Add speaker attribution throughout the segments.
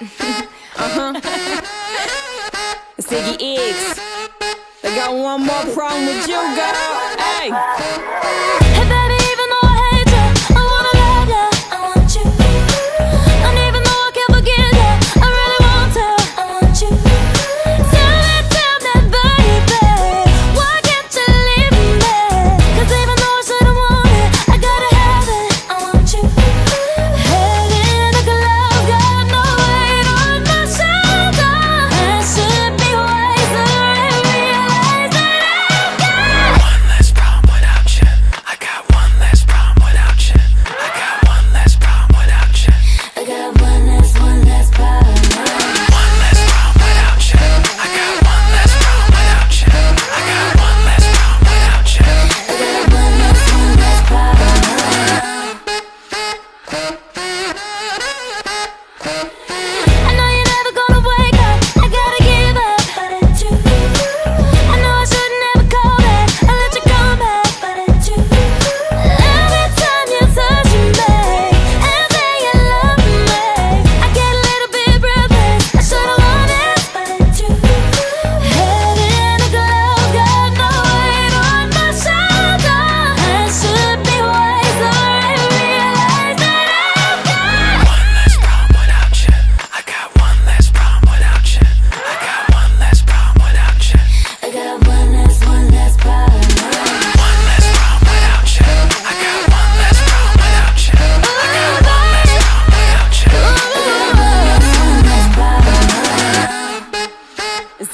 Speaker 1: uh-huh. Ziggy X. I got one more problem with you, girl. Hey.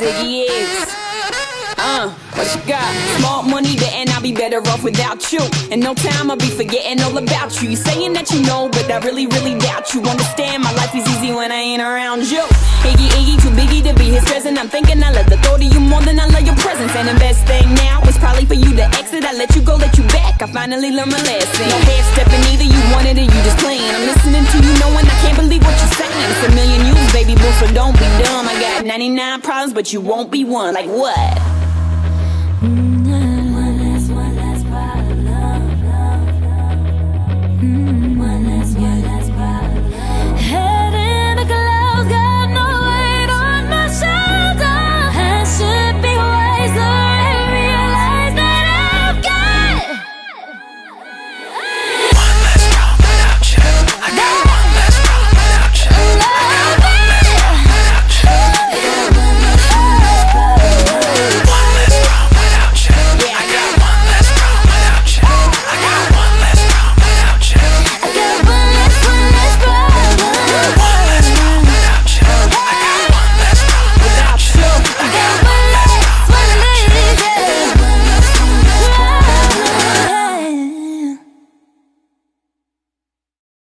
Speaker 1: X. Uh, what you got? Small money there and I'll be better off without you. In no time I'll be forgetting all about you. You saying that you know, but I really, really doubt you. Understand my life is easy when I ain't around you. Iggy, Iggy, too biggie to be his present. I'm thinking I love the thought of you more than I love your presence. And the best thing now is probably for you to exit. I let you go, let you back. I finally learned my lesson. No half stepping either, you wanted it, 99 problems, but you won't be one. Like what?